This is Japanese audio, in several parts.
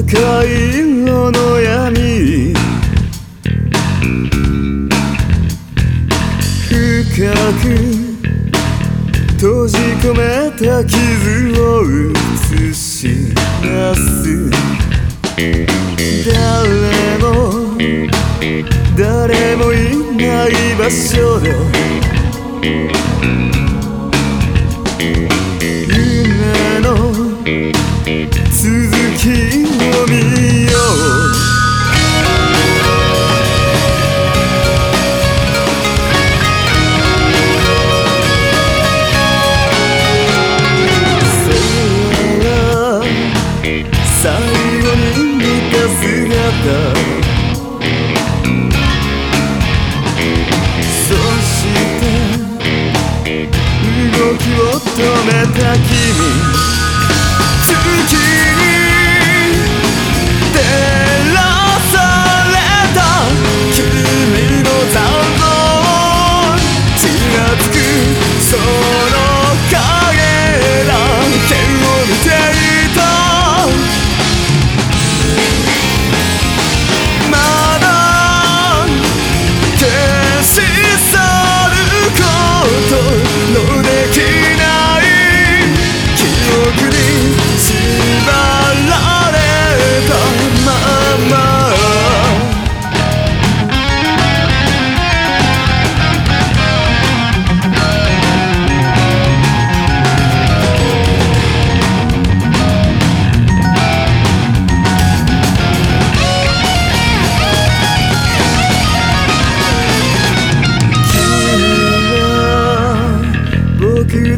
赤色の闇。深く閉じ込めた傷を映し出す。誰も誰もいない場所で。そして動きを止めた君。月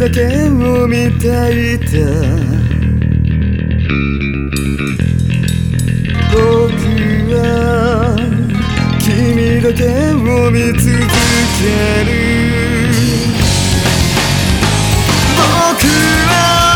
だけを見ていた僕は君だけを見続ける僕は